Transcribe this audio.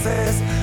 faces